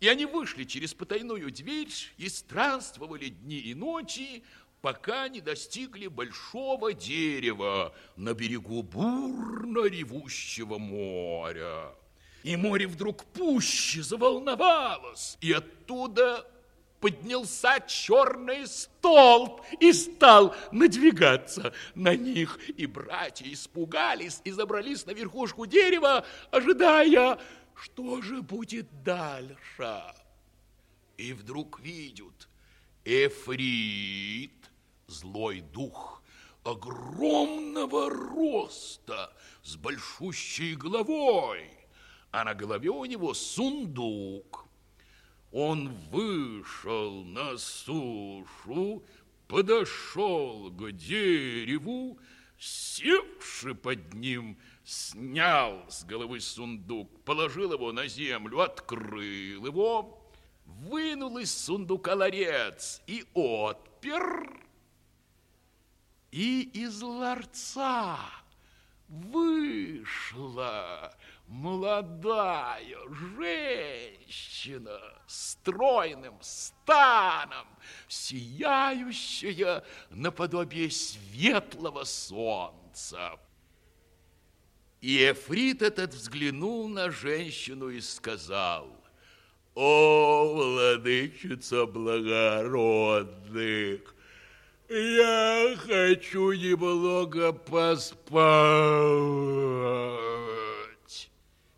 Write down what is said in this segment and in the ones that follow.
И они вышли через потайную дверь и странствовали дни и ночи, пока не достигли большого дерева на берегу бурно ревущего моря. И море вдруг пуще заволновалось, и оттуда поднялся черный столб и стал надвигаться на них. И братья испугались и забрались на верхушку дерева, ожидая, что же будет дальше. И вдруг видят, Эфрит, злой дух, огромного роста, с большущей головой, а на голове у него сундук – он вышел на сушу, подошел к дереву, севши под ним, снял с головы сундук, положил его на землю, открыл его, вынул из сундука ларец и отпер, и из ларца вышла молодая женщина стройным станом, сияющая наподобие светлого солнца. И Эфрит этот взглянул на женщину и сказал, «О, владычица благородных, я хочу немного поспать».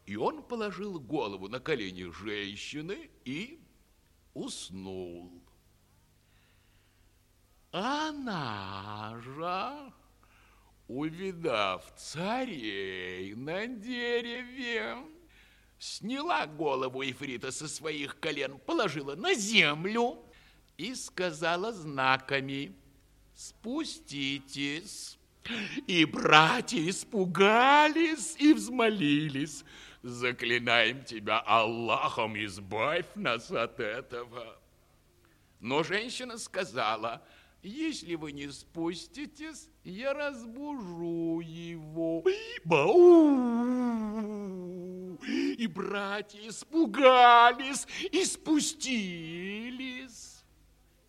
И он положил голову на колени женщины и уснул. Она же, увидав царей на дереве, сняла голову Ифрита со своих колен, положила на землю и сказала знаками «Спуститесь». И братья испугались и взмолились – заклинаем тебя Аллахом, избавь нас от этого. Но женщина сказала, если вы не спуститесь, я разбужу его. Бау! И братья испугались и спустились.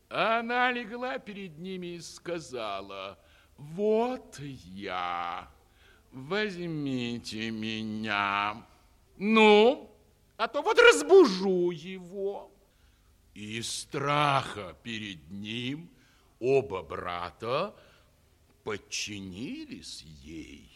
Она легла перед ними и сказала, вот я, возьмите меня. Ну, а то вот разбужу его. И страха перед ним оба брата подчинились ей.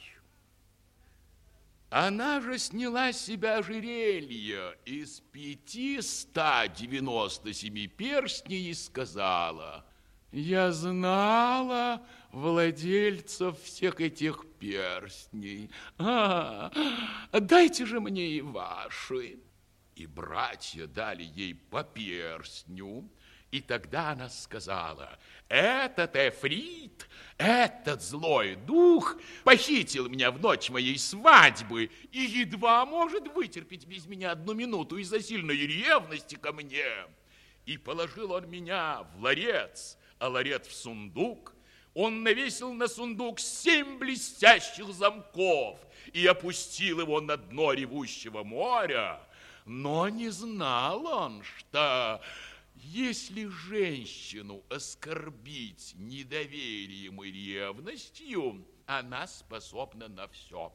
Она же сняла с себя ожерелье из 597 перстней и сказала, «Я знала, владельцев всех этих перстней. А, дайте же мне и ваши. И братья дали ей по перстню, и тогда она сказала, этот Эфрит, этот злой дух похитил меня в ночь моей свадьбы и едва может вытерпеть без меня одну минуту из-за сильной ревности ко мне. И положил он меня в ларец, а ларец в сундук, он навесил на сундук семь блестящих замков и опустил его на дно ревущего моря. Но не знал он, что если женщину оскорбить недоверием и ревностью, она способна на все.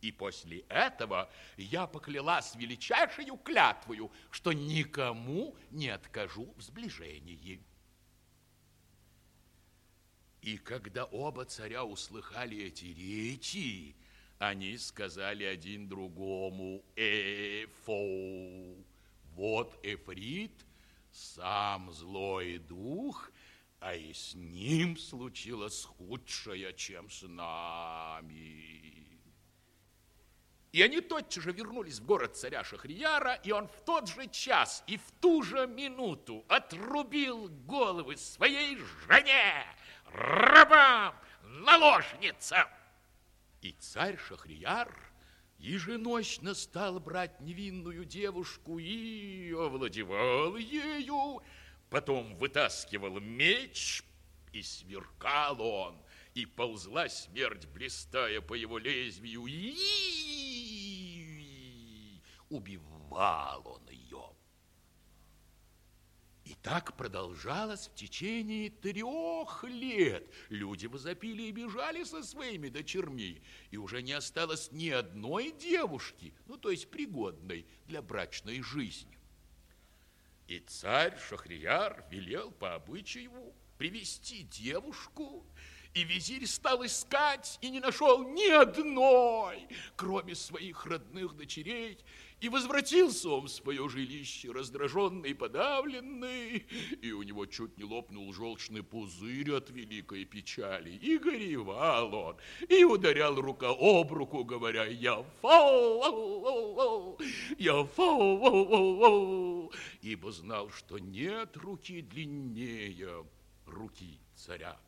И после этого я поклялась величайшую клятвою, что никому не откажу в сближении. И когда оба царя услыхали эти речи, они сказали один другому, Эфо, вот Эфрит, сам злой дух, а и с ним случилось худшее, чем с нами. И они тотчас же вернулись в город царя Шахрияра, и он в тот же час и в ту же минуту отрубил головы своей жене, рабам, наложницам. И царь Шахрияр еженочно стал брать невинную девушку и овладевал ею, потом вытаскивал меч, и сверкал он, и ползла смерть, блистая по его лезвию, и убивал он ее. И так продолжалось в течение трех лет. Люди возопили и бежали со своими дочерьми, и уже не осталось ни одной девушки, ну, то есть пригодной для брачной жизни. И царь Шахрияр велел по обычаю привести девушку, и визирь стал искать и не нашел ни одной, кроме своих родных дочерей, и возвратился он в свое жилище, раздраженный и подавленный, и у него чуть не лопнул желчный пузырь от великой печали. И горевал он, и ударял рука об руку, говоря, я фау, я фау, ибо знал, что нет руки длиннее руки царя.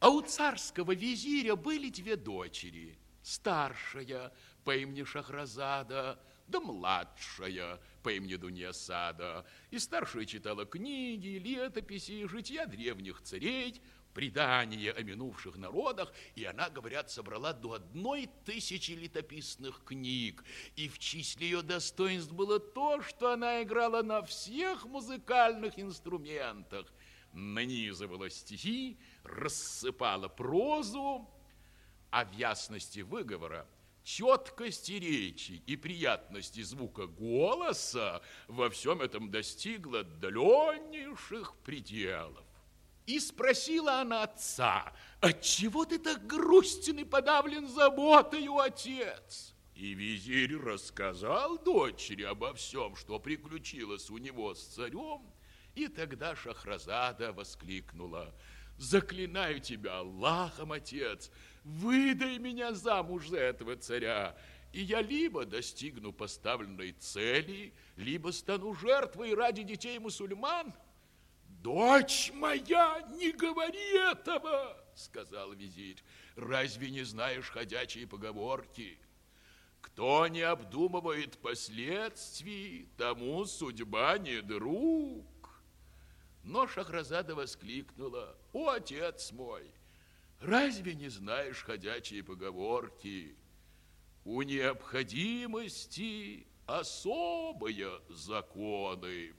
А у царского визиря были две дочери, старшая – по имени Шахразада, да младшая по имени Дуньясада. И старшая читала книги, летописи, жития древних царей, предания о минувших народах, и она, говорят, собрала до одной тысячи летописных книг. И в числе ее достоинств было то, что она играла на всех музыкальных инструментах, нанизывала стихи, рассыпала прозу, а в ясности выговора – четкости речи и приятности звука голоса во всем этом достигла отдаленнейших пределов. И спросила она отца, отчего ты так грустен и подавлен заботою, отец? И визирь рассказал дочери обо всем, что приключилось у него с царем, и тогда Шахразада воскликнула, «Заклинаю тебя Аллахом, отец, выдай меня замуж за этого царя, и я либо достигну поставленной цели, либо стану жертвой ради детей мусульман. Дочь моя, не говори этого, сказал визирь. Разве не знаешь ходячие поговорки? Кто не обдумывает последствий, тому судьба не друг. Но Шахразада воскликнула, о, отец мой, Разве не знаешь ходячие поговорки? У необходимости особые законы.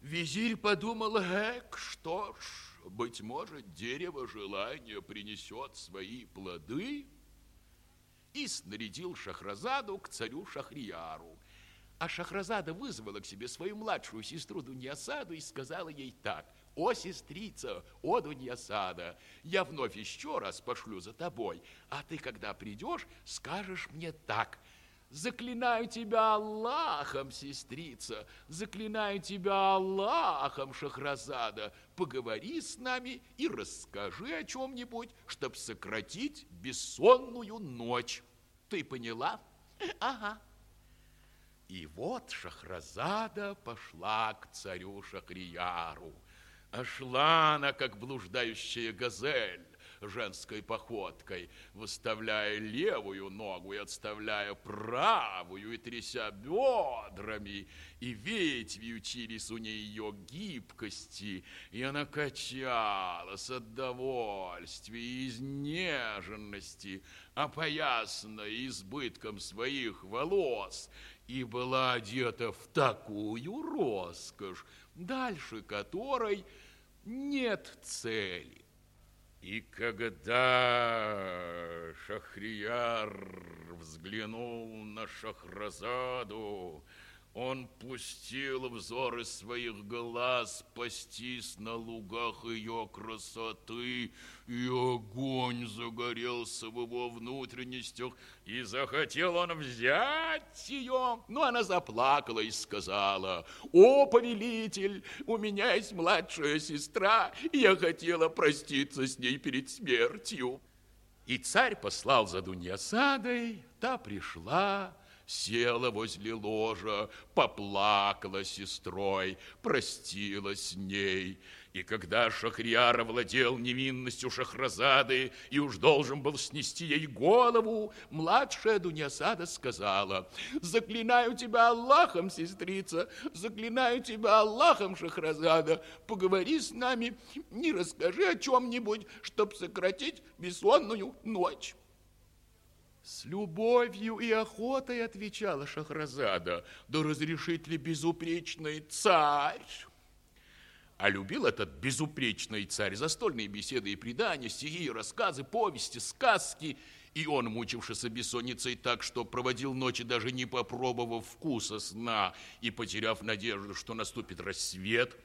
Визирь подумал, эк, что ж, быть может, дерево желания принесет свои плоды, и снарядил Шахразаду к царю Шахрияру. А Шахразада вызвала к себе свою младшую сестру Дуньясаду и сказала ей так – «О, сестрица, о, Дуньясада, я вновь еще раз пошлю за тобой, а ты, когда придешь, скажешь мне так – Заклинаю тебя Аллахом, сестрица, заклинаю тебя Аллахом, Шахразада, поговори с нами и расскажи о чем-нибудь, чтоб сократить бессонную ночь. Ты поняла? Ага. И вот Шахразада пошла к царю Шахрияру. А шла она, как блуждающая газель, женской походкой, выставляя левую ногу и отставляя правую, и тряся бедрами, и ветви учились у нее гибкости, и она качалась от довольствия и изнеженности, опоясанная избытком своих волос, и была одета в такую роскошь, дальше которой нет цели. И когда Шахрияр взглянул на Шахразаду, он пустил взоры своих глаз пастись на лугах ее красоты, и огонь загорелся в его внутренностях, и захотел он взять ее. Но она заплакала и сказала, «О, повелитель, у меня есть младшая сестра, и я хотела проститься с ней перед смертью». И царь послал за Дуньясадой, та пришла, села возле ложа, поплакала сестрой, простилась с ней. И когда Шахрияр овладел невинностью Шахразады и уж должен был снести ей голову, младшая Дунясада сказала, «Заклинаю тебя Аллахом, сестрица, заклинаю тебя Аллахом, Шахразада, поговори с нами, не расскажи о чем-нибудь, чтоб сократить бессонную ночь». С любовью и охотой отвечала Шахразада, да разрешит ли безупречный царь? А любил этот безупречный царь застольные беседы и предания, стихи, рассказы, повести, сказки. И он, мучившийся бессонницей так, что проводил ночи, даже не попробовав вкуса сна и потеряв надежду, что наступит рассвет,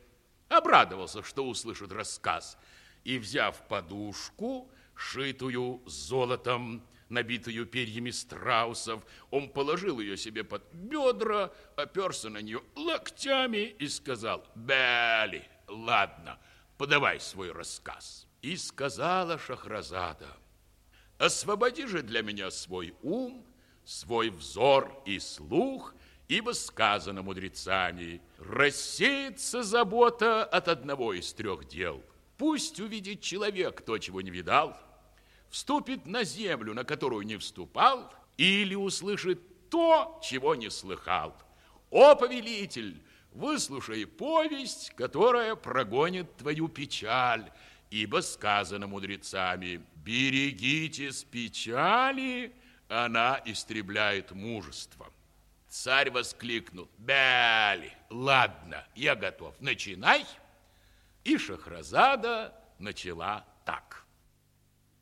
обрадовался, что услышит рассказ. И, взяв подушку, шитую золотом, набитую перьями страусов, он положил ее себе под бедра, оперся на нее локтями и сказал «Бели!» ладно, подавай свой рассказ. И сказала Шахразада, освободи же для меня свой ум, свой взор и слух, ибо сказано мудрецами, рассеется забота от одного из трех дел. Пусть увидит человек то, чего не видал, вступит на землю, на которую не вступал, или услышит то, чего не слыхал. О, повелитель, выслушай повесть, которая прогонит твою печаль, ибо сказано мудрецами, берегитесь печали, она истребляет мужество. Царь воскликнул, Бяли, ладно, я готов, начинай. И Шахразада начала так.